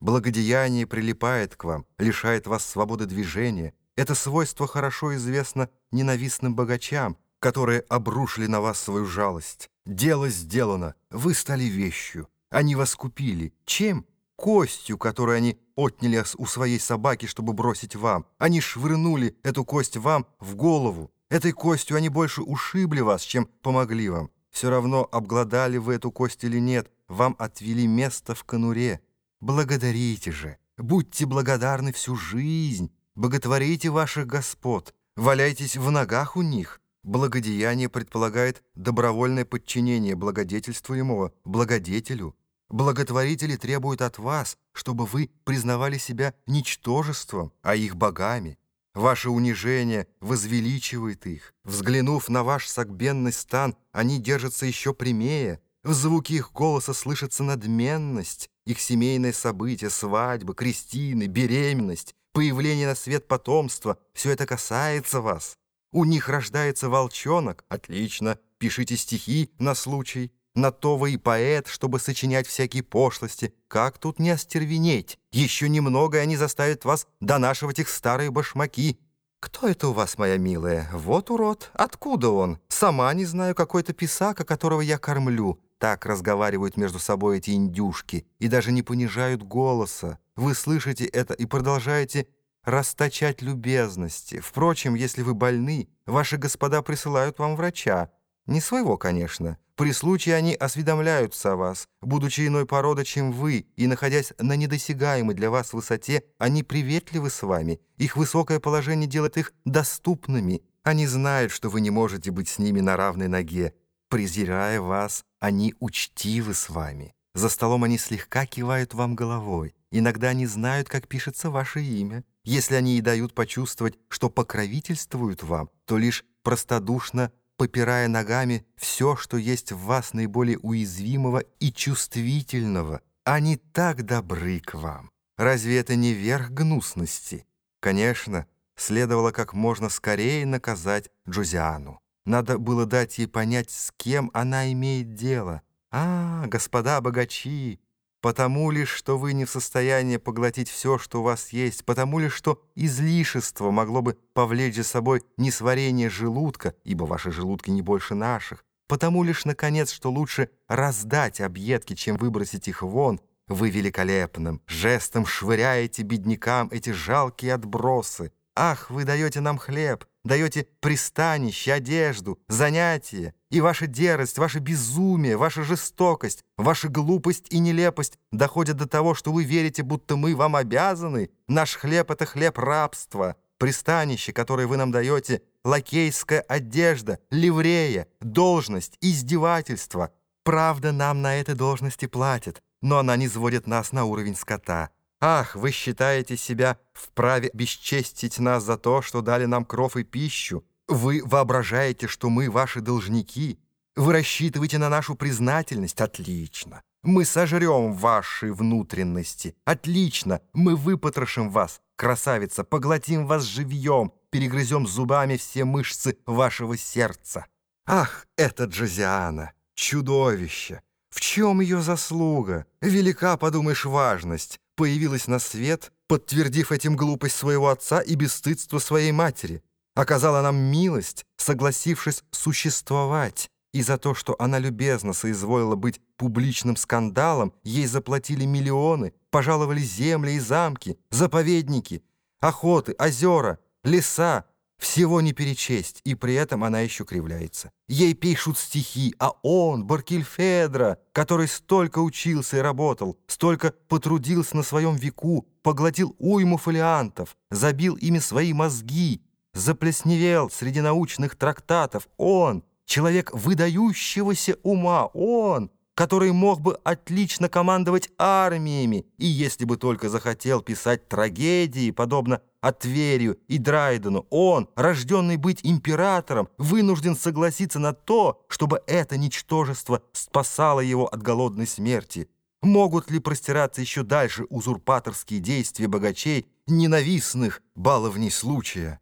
Благодеяние прилипает к вам, лишает вас свободы движения. Это свойство хорошо известно ненавистным богачам, которые обрушили на вас свою жалость. Дело сделано, вы стали вещью. Они вас купили. Чем? Костью, которую они отняли у своей собаки, чтобы бросить вам. Они швырнули эту кость вам в голову. Этой костью они больше ушибли вас, чем помогли вам. Все равно, обглодали вы эту кость или нет, вам отвели место в конуре. Благодарите же, будьте благодарны всю жизнь, боготворите ваших господ, валяйтесь в ногах у них. Благодеяние предполагает добровольное подчинение благодетельствуемого благодетелю. Благотворители требуют от вас, чтобы вы признавали себя ничтожеством, а их богами. Ваше унижение возвеличивает их. Взглянув на ваш согбенный стан, они держатся еще прямее. В звуке их голоса слышится надменность, их семейные события, свадьбы, крестины, беременность, появление на свет потомства — все это касается вас. У них рождается волчонок. Отлично, пишите стихи на случай. На то вы и поэт, чтобы сочинять всякие пошлости. Как тут не остервенеть? Еще немного, и они заставят вас донашивать их старые башмаки. «Кто это у вас, моя милая? Вот урод. Откуда он? Сама не знаю, какой-то писака, которого я кормлю. Так разговаривают между собой эти индюшки и даже не понижают голоса. Вы слышите это и продолжаете расточать любезности. Впрочем, если вы больны, ваши господа присылают вам врача. Не своего, конечно. При случае они осведомляются о вас. Будучи иной породы, чем вы, и находясь на недосягаемой для вас высоте, они приветливы с вами. Их высокое положение делает их доступными. Они знают, что вы не можете быть с ними на равной ноге. Презирая вас, они учтивы с вами. За столом они слегка кивают вам головой. Иногда они знают, как пишется ваше имя. Если они и дают почувствовать, что покровительствуют вам, то лишь простодушно попирая ногами все, что есть в вас наиболее уязвимого и чувствительного. Они так добры к вам. Разве это не верх гнусности? Конечно, следовало как можно скорее наказать Джузиану. Надо было дать ей понять, с кем она имеет дело. А, господа богачи, потому лишь, что вы не в состоянии поглотить все, что у вас есть, потому лишь, что излишество могло бы повлечь за собой несварение желудка, ибо ваши желудки не больше наших, потому лишь, наконец, что лучше раздать объедки, чем выбросить их вон, вы великолепным жестом швыряете беднякам эти жалкие отбросы. Ах, вы даете нам хлеб, даете пристанище, одежду, занятия, и ваша дерзость, ваше безумие, ваша жестокость, ваша глупость и нелепость доходят до того, что вы верите, будто мы вам обязаны. Наш хлеб — это хлеб рабства, пристанище, которое вы нам даете, лакейская одежда, ливрея, должность, издевательство. Правда, нам на этой должности платят, но она не сводит нас на уровень скота». Ах, вы считаете себя вправе бесчестить нас за то, что дали нам кров и пищу. Вы воображаете, что мы ваши должники. Вы рассчитываете на нашу признательность. Отлично. Мы сожрем ваши внутренности. Отлично. Мы выпотрошим вас, красавица, поглотим вас живьем, перегрызем зубами все мышцы вашего сердца. Ах, это Джозиана, чудовище! В чем ее заслуга? Велика, подумаешь, важность появилась на свет, подтвердив этим глупость своего отца и бесстыдство своей матери, оказала нам милость, согласившись существовать, и за то, что она любезно соизволила быть публичным скандалом, ей заплатили миллионы, пожаловали земли и замки, заповедники, охоты, озера, леса, всего не перечесть, и при этом она еще кривляется. Ей пишут стихи, а он, Баркильфедро, который столько учился и работал, столько потрудился на своем веку, поглотил уйму фолиантов, забил ими свои мозги, заплесневел среди научных трактатов. Он, человек выдающегося ума, он, который мог бы отлично командовать армиями, и если бы только захотел писать трагедии, подобно Отверию и Драйдену, он, рожденный быть императором, вынужден согласиться на то, чтобы это ничтожество спасало его от голодной смерти. Могут ли простираться еще дальше узурпаторские действия богачей, ненавистных баловней случая?